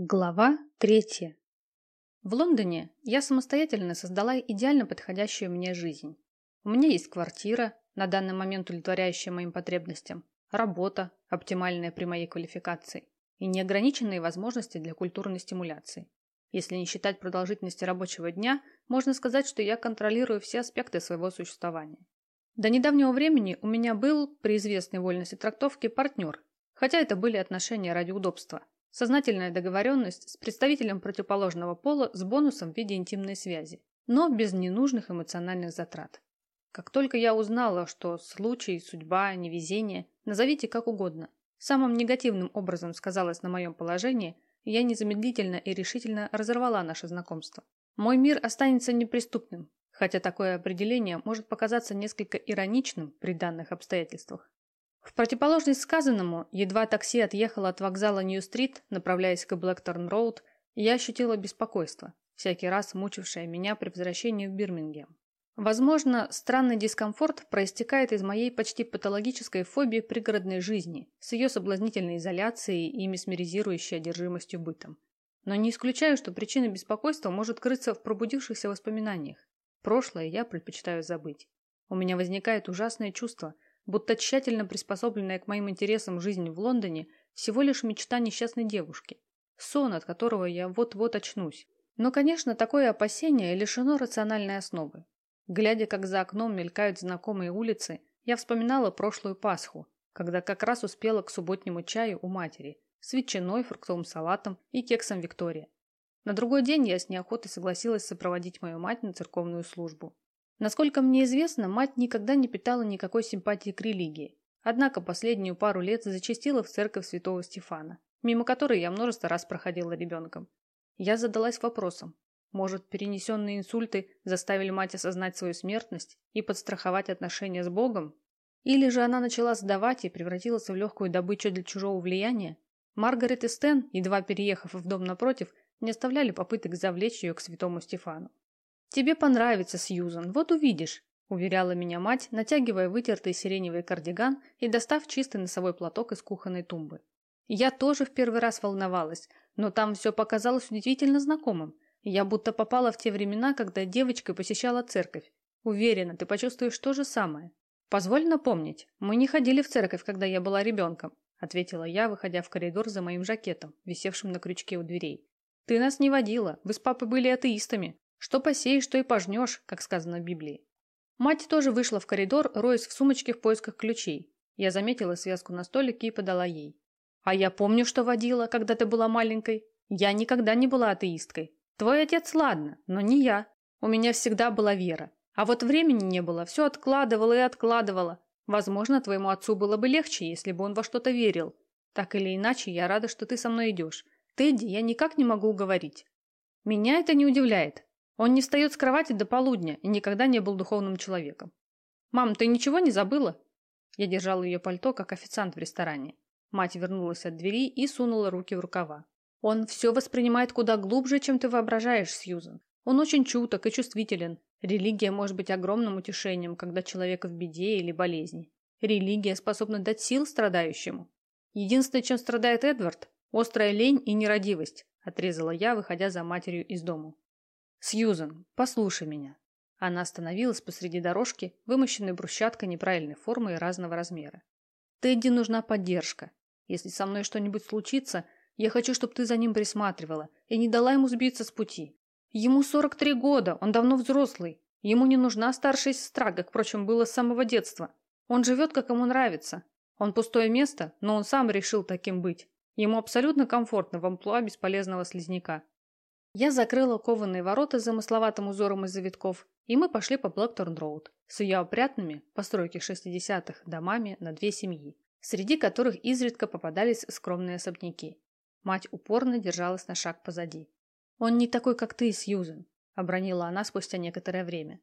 Глава третья. В Лондоне я самостоятельно создала идеально подходящую мне жизнь. У меня есть квартира, на данный момент удовлетворяющая моим потребностям, работа, оптимальная при моей квалификации, и неограниченные возможности для культурной стимуляции. Если не считать продолжительности рабочего дня, можно сказать, что я контролирую все аспекты своего существования. До недавнего времени у меня был, при известной вольности трактовки, партнер, хотя это были отношения ради удобства – Сознательная договоренность с представителем противоположного пола с бонусом в виде интимной связи, но без ненужных эмоциональных затрат. Как только я узнала, что случай, судьба, невезение, назовите как угодно, самым негативным образом сказалось на моем положении, я незамедлительно и решительно разорвала наше знакомство. Мой мир останется неприступным, хотя такое определение может показаться несколько ироничным при данных обстоятельствах. В противоположность сказанному, едва такси отъехало от вокзала Нью-стрит, направляясь к Блэкторн-роуд, я ощутила беспокойство, всякий раз мучившее меня при возвращении в Бирмингем. Возможно, странный дискомфорт проистекает из моей почти патологической фобии пригородной жизни, с ее соблазнительной изоляцией и месмеризирующей одержимостью бытом. Но не исключаю, что причина беспокойства может крыться в пробудившихся воспоминаниях. Прошлое я предпочитаю забыть. У меня возникает ужасное чувство – будто тщательно приспособленная к моим интересам жизнь в Лондоне всего лишь мечта несчастной девушки, сон, от которого я вот-вот очнусь. Но, конечно, такое опасение лишено рациональной основы. Глядя, как за окном мелькают знакомые улицы, я вспоминала прошлую Пасху, когда как раз успела к субботнему чаю у матери с ветчиной, фруктовым салатом и кексом Виктория. На другой день я с неохотой согласилась сопроводить мою мать на церковную службу. Насколько мне известно, мать никогда не питала никакой симпатии к религии. Однако последнюю пару лет зачастила в церковь святого Стефана, мимо которой я множество раз проходила ребенком. Я задалась вопросом, может, перенесенные инсульты заставили мать осознать свою смертность и подстраховать отношения с Богом? Или же она начала сдавать и превратилась в легкую добычу для чужого влияния? Маргарет и Стэн, едва переехав в дом напротив, не оставляли попыток завлечь ее к святому Стефану. «Тебе понравится, Сьюзан, вот увидишь», – уверяла меня мать, натягивая вытертый сиреневый кардиган и достав чистый носовой платок из кухонной тумбы. Я тоже в первый раз волновалась, но там все показалось удивительно знакомым. Я будто попала в те времена, когда девочкой посещала церковь. Уверена, ты почувствуешь то же самое. Позволь напомнить, мы не ходили в церковь, когда я была ребенком, ответила я, выходя в коридор за моим жакетом, висевшим на крючке у дверей. Ты нас не водила, вы с папой были атеистами. Что посеешь, то и пожнешь, как сказано в Библии. Мать тоже вышла в коридор, роясь в сумочке в поисках ключей. Я заметила связку на столике и подала ей. А я помню, что водила, когда ты была маленькой. Я никогда не была атеисткой. Твой отец, ладно, но не я. У меня всегда была вера. А вот времени не было, все откладывала и откладывала. Возможно, твоему отцу было бы легче, если бы он во что-то верил. Так или иначе, я рада, что ты со мной идешь. Тедди, я никак не могу уговорить. Меня это не удивляет. Он не встает с кровати до полудня и никогда не был духовным человеком. «Мам, ты ничего не забыла?» Я держала ее пальто, как официант в ресторане. Мать вернулась от двери и сунула руки в рукава. «Он все воспринимает куда глубже, чем ты воображаешь, Сьюзен. Он очень чуток и чувствителен. Религия может быть огромным утешением, когда человек в беде или болезни. Религия способна дать сил страдающему. Единственное, чем страдает Эдвард – острая лень и нерадивость», – отрезала я, выходя за матерью из дома. «Сьюзен, послушай меня». Она остановилась посреди дорожки, вымощенной брусчаткой неправильной формы и разного размера. «Тедди нужна поддержка. Если со мной что-нибудь случится, я хочу, чтобы ты за ним присматривала и не дала ему сбиться с пути. Ему 43 года, он давно взрослый. Ему не нужна старшая сестра, как, впрочем, было с самого детства. Он живет, как ему нравится. Он пустое место, но он сам решил таким быть. Ему абсолютно комфортно в амплуа бесполезного слизняка. Я закрыла кованые ворота с замысловатым узором из завитков, и мы пошли по Блэкторн-роуд с ее опрятными, постройки 60-х, домами на две семьи, среди которых изредка попадались скромные особняки. Мать упорно держалась на шаг позади. «Он не такой, как ты, Сьюзен», — обронила она спустя некоторое время.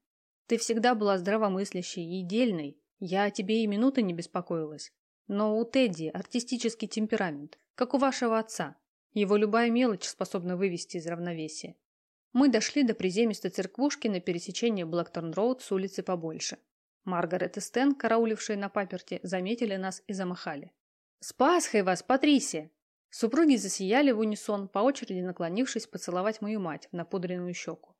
«Ты всегда была здравомыслящей и дельной. Я о тебе и минуты не беспокоилась. Но у Тедди артистический темперамент, как у вашего отца. Его любая мелочь способна вывести из равновесия. Мы дошли до приземистой церквушки на пересечении Блэкторн-роуд с улицы побольше. Маргарет и Стэн, караулившие на паперте, заметили нас и замахали. «С Пасхой вас, Патрисия!» Супруги засияли в унисон, по очереди наклонившись поцеловать мою мать в напудренную щеку.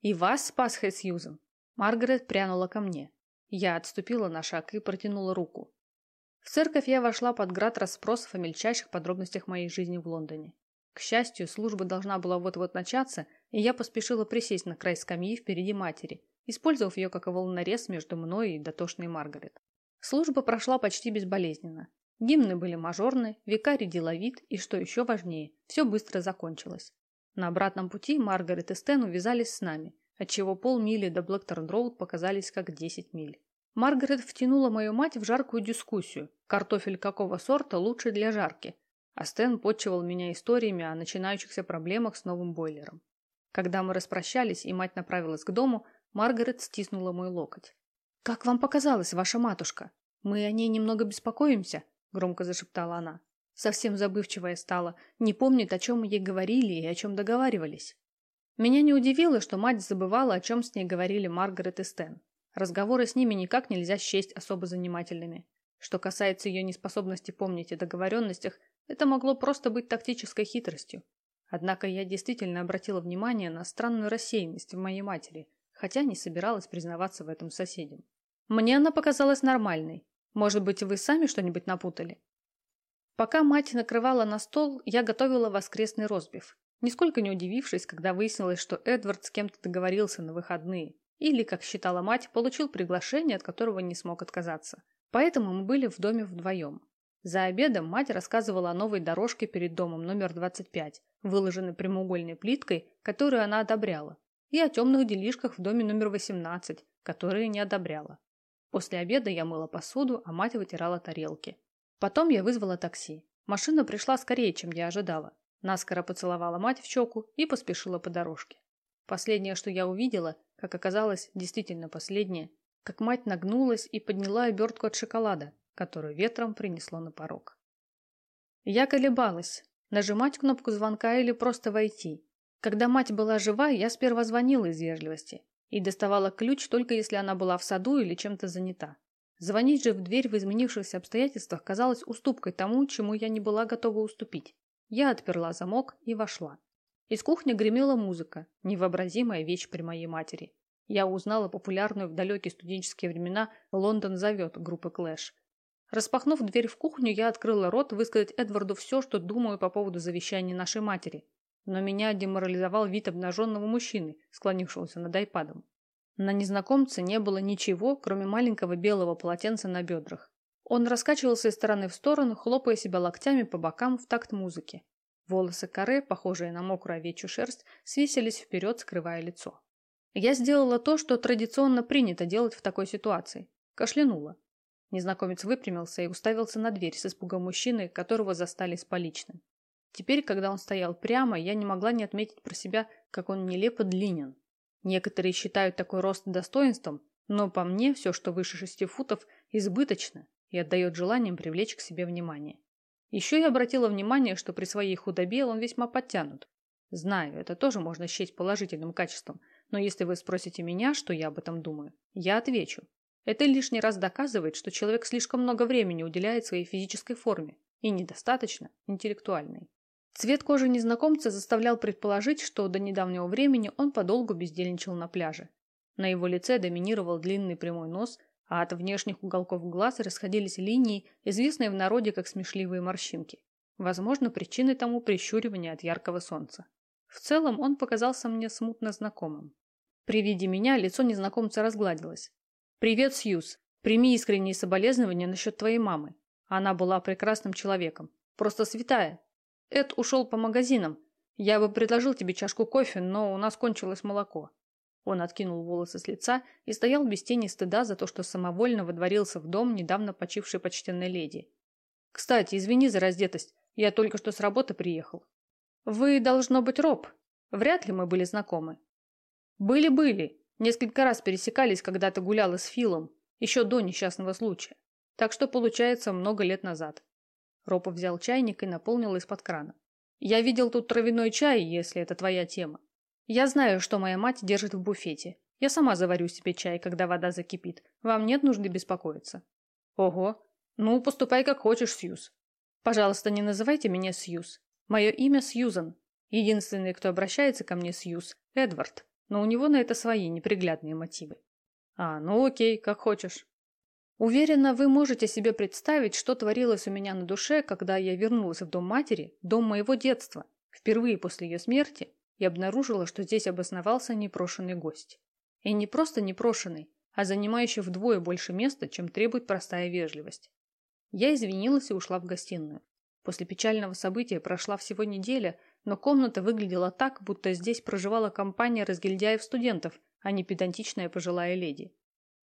«И вас спас Хэ Сьюзен!» Маргарет прянула ко мне. Я отступила на шаг и протянула руку. В церковь я вошла под град расспросов о мельчайших подробностях моей жизни в Лондоне. К счастью, служба должна была вот-вот начаться, и я поспешила присесть на край скамьи впереди матери, использовав ее как волнорез между мной и дотошной Маргарет. Служба прошла почти безболезненно. Гимны были мажорны, викарий деловит, и, что еще важнее, все быстро закончилось. На обратном пути Маргарет и Стэн увязались с нами, отчего полмили до Блэкторн-Роуд показались как 10 миль. Маргарет втянула мою мать в жаркую дискуссию, картофель какого сорта лучше для жарки, а Стэн подчивал меня историями о начинающихся проблемах с новым бойлером. Когда мы распрощались и мать направилась к дому, Маргарет стиснула мой локоть. «Как вам показалось, ваша матушка? Мы о ней немного беспокоимся», — громко зашептала она. Совсем забывчивая стала, не помнит, о чем ей говорили и о чем договаривались. Меня не удивило, что мать забывала, о чем с ней говорили Маргарет и Стэн. Разговоры с ними никак нельзя счесть особо занимательными. Что касается ее неспособности помнить о договоренностях, это могло просто быть тактической хитростью. Однако я действительно обратила внимание на странную рассеянность в моей матери, хотя не собиралась признаваться в этом соседям. Мне она показалась нормальной. Может быть, вы сами что-нибудь напутали? Пока мать накрывала на стол, я готовила воскресный розбив, нисколько не удивившись, когда выяснилось, что Эдвард с кем-то договорился на выходные, или, как считала мать, получил приглашение, от которого не смог отказаться. Поэтому мы были в доме вдвоем. За обедом мать рассказывала о новой дорожке перед домом номер 25, выложенной прямоугольной плиткой, которую она одобряла, и о темных делишках в доме номер 18, которые не одобряла. После обеда я мыла посуду, а мать вытирала тарелки. Потом я вызвала такси. Машина пришла скорее, чем я ожидала. Наскоро поцеловала мать в щеку и поспешила по дорожке. Последнее, что я увидела, как оказалось, действительно последнее, как мать нагнулась и подняла обертку от шоколада, которую ветром принесло на порог. Я колебалась, нажимать кнопку звонка или просто войти. Когда мать была жива, я сперва звонила из вежливости и доставала ключ только если она была в саду или чем-то занята. Звонить же в дверь в изменившихся обстоятельствах казалось уступкой тому, чему я не была готова уступить. Я отперла замок и вошла. Из кухни гремела музыка, невообразимая вещь при моей матери. Я узнала популярную в далекие студенческие времена «Лондон зовет» группы Клэш. Распахнув дверь в кухню, я открыла рот высказать Эдварду все, что думаю по поводу завещания нашей матери. Но меня деморализовал вид обнаженного мужчины, склонившегося над айпадом. На незнакомце не было ничего, кроме маленького белого полотенца на бедрах. Он раскачивался из стороны в сторону, хлопая себя локтями по бокам в такт музыки. Волосы каре, похожие на мокрую овечью шерсть, свесились вперед, скрывая лицо. Я сделала то, что традиционно принято делать в такой ситуации. Кашлянула. Незнакомец выпрямился и уставился на дверь с испугом мужчины, которого застали с поличным. Теперь, когда он стоял прямо, я не могла не отметить про себя, как он нелепо длинен. Некоторые считают такой рост достоинством, но по мне все, что выше шести футов, избыточно и отдает желанием привлечь к себе внимание. Еще я обратила внимание, что при своей худобе он весьма подтянут. Знаю, это тоже можно счесть положительным качеством, но если вы спросите меня, что я об этом думаю, я отвечу. Это лишний раз доказывает, что человек слишком много времени уделяет своей физической форме и недостаточно интеллектуальной. Цвет кожи незнакомца заставлял предположить, что до недавнего времени он подолгу бездельничал на пляже. На его лице доминировал длинный прямой нос, а от внешних уголков глаз расходились линии, известные в народе как смешливые морщинки. Возможно, причиной тому прищуривание от яркого солнца. В целом он показался мне смутно знакомым. При виде меня лицо незнакомца разгладилось. «Привет, Сьюз. Прими искренние соболезнования насчет твоей мамы. Она была прекрасным человеком. Просто святая, Эд ушел по магазинам. Я бы предложил тебе чашку кофе, но у нас кончилось молоко. Он откинул волосы с лица и стоял без тени стыда за то, что самовольно водворился в дом недавно почившей почтенной леди. «Кстати, извини за раздетость. Я только что с работы приехал». «Вы, должно быть, Роб. Вряд ли мы были знакомы». «Были-были. Несколько раз пересекались, когда ты гуляла с Филом, еще до несчастного случая. Так что, получается, много лет назад. Ропа взял чайник и наполнил из-под крана. «Я видел тут травяной чай, если это твоя тема. Я знаю, что моя мать держит в буфете. Я сама заварю себе чай, когда вода закипит. Вам нет нужды беспокоиться». «Ого. Ну, поступай как хочешь, Сьюз. Пожалуйста, не называйте меня Сьюз. Мое имя Сьюзан. Единственный, кто обращается ко мне Сьюз, Эдвард, но у него на это свои неприглядные мотивы. А, ну окей, как хочешь. Уверена, вы можете себе представить, что творилось у меня на душе, когда я вернулась в дом матери, дом моего детства, впервые после ее смерти, и обнаружила, что здесь обосновался непрошенный гость. И не просто непрошенный, а занимающий вдвое больше места, чем требует простая вежливость. Я извинилась и ушла в гостиную. После печального события прошла всего неделя, но комната выглядела так, будто здесь проживала компания разгильдяев-студентов, а не педантичная пожилая леди.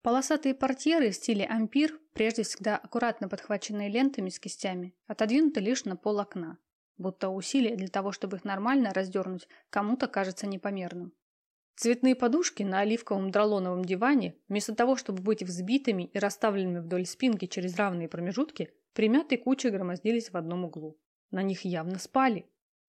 Полосатые портьеры в стиле ампир, прежде всегда аккуратно подхваченные лентами с кистями, отодвинуты лишь на пол окна, будто усилие для того, чтобы их нормально раздернуть, кому-то кажется непомерным. Цветные подушки на оливковом дролоновом диване, вместо того, чтобы быть взбитыми и расставленными вдоль спинки через равные промежутки, примятой кучей громоздились в одном углу. На них явно спали.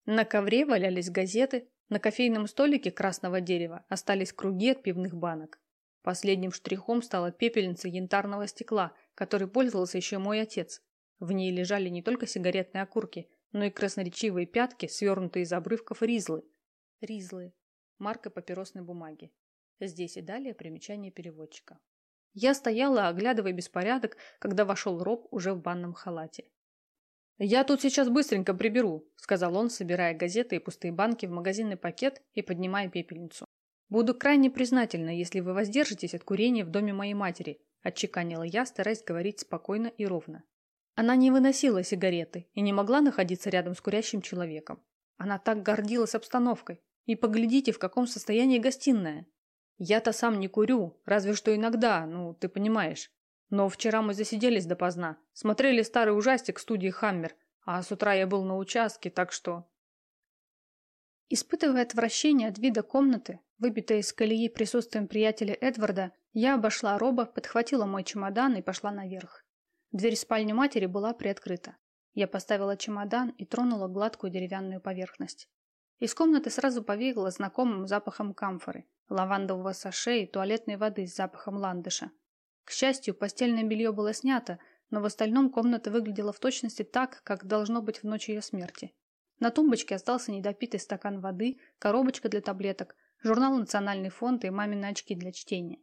На ковре валялись газеты, на кофейном столике красного дерева остались круги от пивных банок. Последним штрихом стала пепельница янтарного стекла, которой пользовался еще мой отец. В ней лежали не только сигаретные окурки, но и красноречивые пятки, свернутые из обрывков ризлы. Ризлы. Марка папиросной бумаги. Здесь и далее примечание переводчика. Я стояла, оглядывая беспорядок, когда вошел Роб уже в банном халате. «Я тут сейчас быстренько приберу», — сказал он, собирая газеты и пустые банки в магазинный пакет и поднимая пепельницу. «Буду крайне признательна, если вы воздержитесь от курения в доме моей матери», — отчеканила я, стараясь говорить спокойно и ровно. Она не выносила сигареты и не могла находиться рядом с курящим человеком. Она так гордилась обстановкой. И поглядите, в каком состоянии гостиная. Я-то сам не курю, разве что иногда, ну, ты понимаешь. Но вчера мы засиделись допоздна, смотрели старый ужастик студии «Хаммер», а с утра я был на участке, так что... Испытывая отвращение от вида комнаты, выбитой из колеи присутствием приятеля Эдварда, я обошла Роба, подхватила мой чемодан и пошла наверх. Дверь спальни матери была приоткрыта. Я поставила чемодан и тронула гладкую деревянную поверхность. Из комнаты сразу повеяло знакомым запахом камфоры, лавандового саше и туалетной воды с запахом ландыша. К счастью, постельное белье было снято, но в остальном комната выглядела в точности так, как должно быть в ночь ее смерти. На тумбочке остался недопитый стакан воды, коробочка для таблеток, журнал «Национальный фонд» и мамины очки для чтения.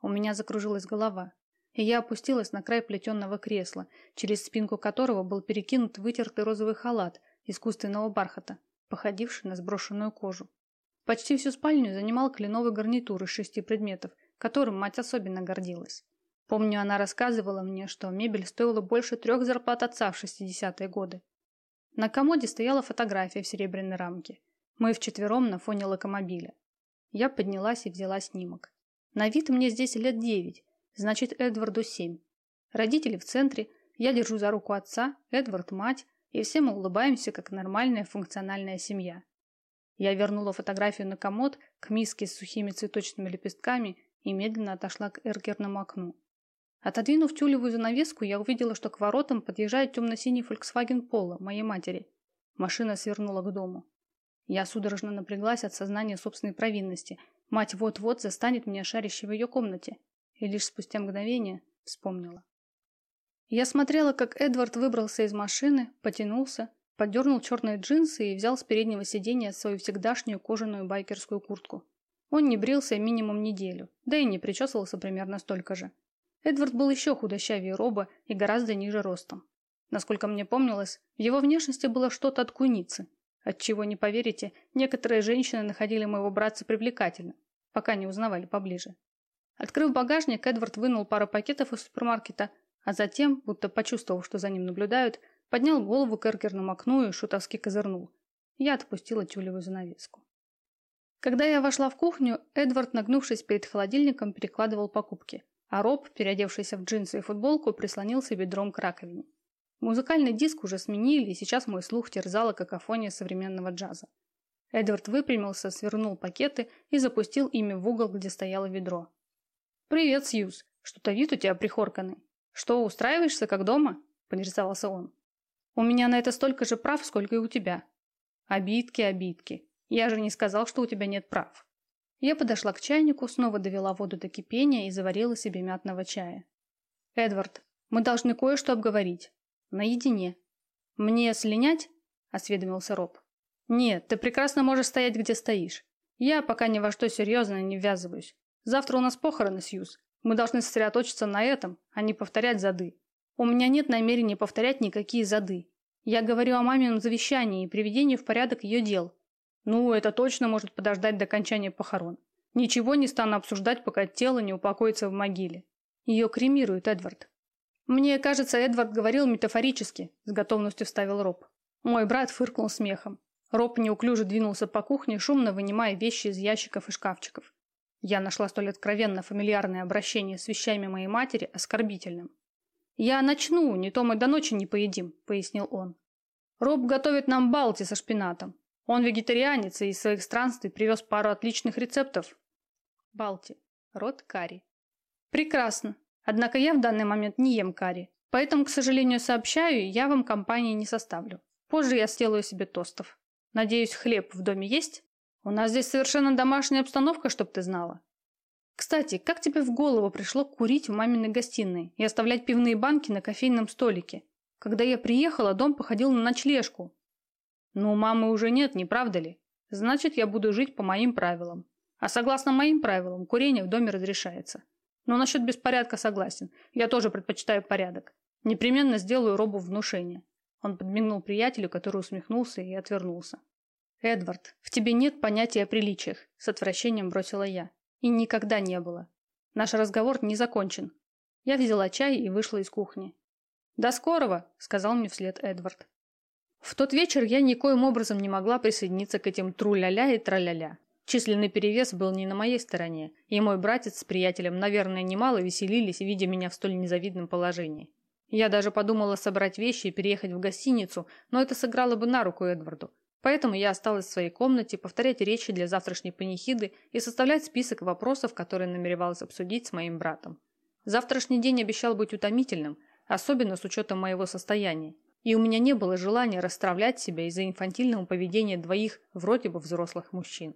У меня закружилась голова, и я опустилась на край плетеного кресла, через спинку которого был перекинут вытертый розовый халат искусственного бархата, походивший на сброшенную кожу. Почти всю спальню занимал кленовый гарнитур из шести предметов, которым мать особенно гордилась. Помню, она рассказывала мне, что мебель стоила больше трех зарплат отца в 60-е годы. На комоде стояла фотография в серебряной рамке. Мы вчетвером на фоне локомобиля. Я поднялась и взяла снимок. На вид мне здесь лет девять, значит Эдварду семь. Родители в центре, я держу за руку отца, Эдвард мать, и все мы улыбаемся, как нормальная функциональная семья. Я вернула фотографию на комод к миске с сухими цветочными лепестками и медленно отошла к эркерному окну. Отодвинув тюлевую занавеску, я увидела, что к воротам подъезжает темно-синий Volkswagen Polo моей матери. Машина свернула к дому. Я судорожно напряглась от сознания собственной провинности. Мать вот-вот застанет меня шарящей в ее комнате. И лишь спустя мгновение вспомнила. Я смотрела, как Эдвард выбрался из машины, потянулся, поддернул черные джинсы и взял с переднего сиденья свою всегдашнюю кожаную байкерскую куртку. Он не брился минимум неделю, да и не причесывался примерно столько же. Эдвард был еще худощавее Роба и гораздо ниже ростом. Насколько мне помнилось, в его внешности было что-то от куницы. Отчего, не поверите, некоторые женщины находили моего братца привлекательным, пока не узнавали поближе. Открыв багажник, Эдвард вынул пару пакетов из супермаркета, а затем, будто почувствовав, что за ним наблюдают, поднял голову к эркерному окну и шутовски козырнул. Я отпустила тюлевую занавеску. Когда я вошла в кухню, Эдвард, нагнувшись перед холодильником, перекладывал покупки, а Роб, переодевшийся в джинсы и футболку, прислонился бедром к раковине. Музыкальный диск уже сменили, и сейчас мой слух терзала какофония современного джаза. Эдвард выпрямился, свернул пакеты и запустил ими в угол, где стояло ведро. «Привет, Сьюз. Что-то вид у тебя прихорканный». «Что, устраиваешься, как дома?» – поинтересовался он. «У меня на это столько же прав, сколько и у тебя». «Обидки, обидки. Я же не сказал, что у тебя нет прав». Я подошла к чайнику, снова довела воду до кипения и заварила себе мятного чая. «Эдвард, мы должны кое-что обговорить. Наедине. Мне слинять?» осведомился Роб. Нет, ты прекрасно можешь стоять, где стоишь. Я пока ни во что серьезное не ввязываюсь. Завтра у нас похороны, Сьюз. Мы должны сосредоточиться на этом, а не повторять зады. У меня нет намерения повторять никакие зады. Я говорю о мамином завещании и приведении в порядок ее дел. Ну, это точно может подождать до окончания похорон. Ничего не стану обсуждать, пока тело не упокоится в могиле. Ее кремируют, Эдвард. Мне кажется, Эдвард говорил метафорически, с готовностью вставил Роб. Мой брат фыркнул смехом. Роб неуклюже двинулся по кухне, шумно вынимая вещи из ящиков и шкафчиков. Я нашла столь откровенно фамильярное обращение с вещами моей матери оскорбительным. «Я начну, не то мы до ночи не поедим», — пояснил он. «Роб готовит нам балти со шпинатом. Он вегетарианец и из своих странствий привез пару отличных рецептов». Балти. Род карри. «Прекрасно. Однако я в данный момент не ем карри. Поэтому, к сожалению, сообщаю, я вам компании не составлю. Позже я сделаю себе тостов. Надеюсь, хлеб в доме есть? У нас здесь совершенно домашняя обстановка, чтоб ты знала. Кстати, как тебе в голову пришло курить в маминой гостиной и оставлять пивные банки на кофейном столике? Когда я приехала, дом походил на ночлежку. Ну, мамы уже нет, не правда ли? Значит, я буду жить по моим правилам. А согласно моим правилам, курение в доме разрешается. Но насчет беспорядка согласен. Я тоже предпочитаю порядок. Непременно сделаю робу внушение. Он подмигнул приятелю, который усмехнулся и отвернулся. «Эдвард, в тебе нет понятия о приличиях», – с отвращением бросила я. «И никогда не было. Наш разговор не закончен». Я взяла чай и вышла из кухни. «До скорого», – сказал мне вслед Эдвард. В тот вечер я никоим образом не могла присоединиться к этим тру-ля-ля и тра-ля-ля. Численный перевес был не на моей стороне, и мой братец с приятелем, наверное, немало веселились, видя меня в столь незавидном положении. Я даже подумала собрать вещи и переехать в гостиницу, но это сыграло бы на руку Эдварду. Поэтому я осталась в своей комнате, повторять речи для завтрашней панихиды и составлять список вопросов, которые намеревалась обсудить с моим братом. Завтрашний день обещал быть утомительным, особенно с учетом моего состояния, и у меня не было желания расстравлять себя из-за инфантильного поведения двоих вроде бы взрослых мужчин.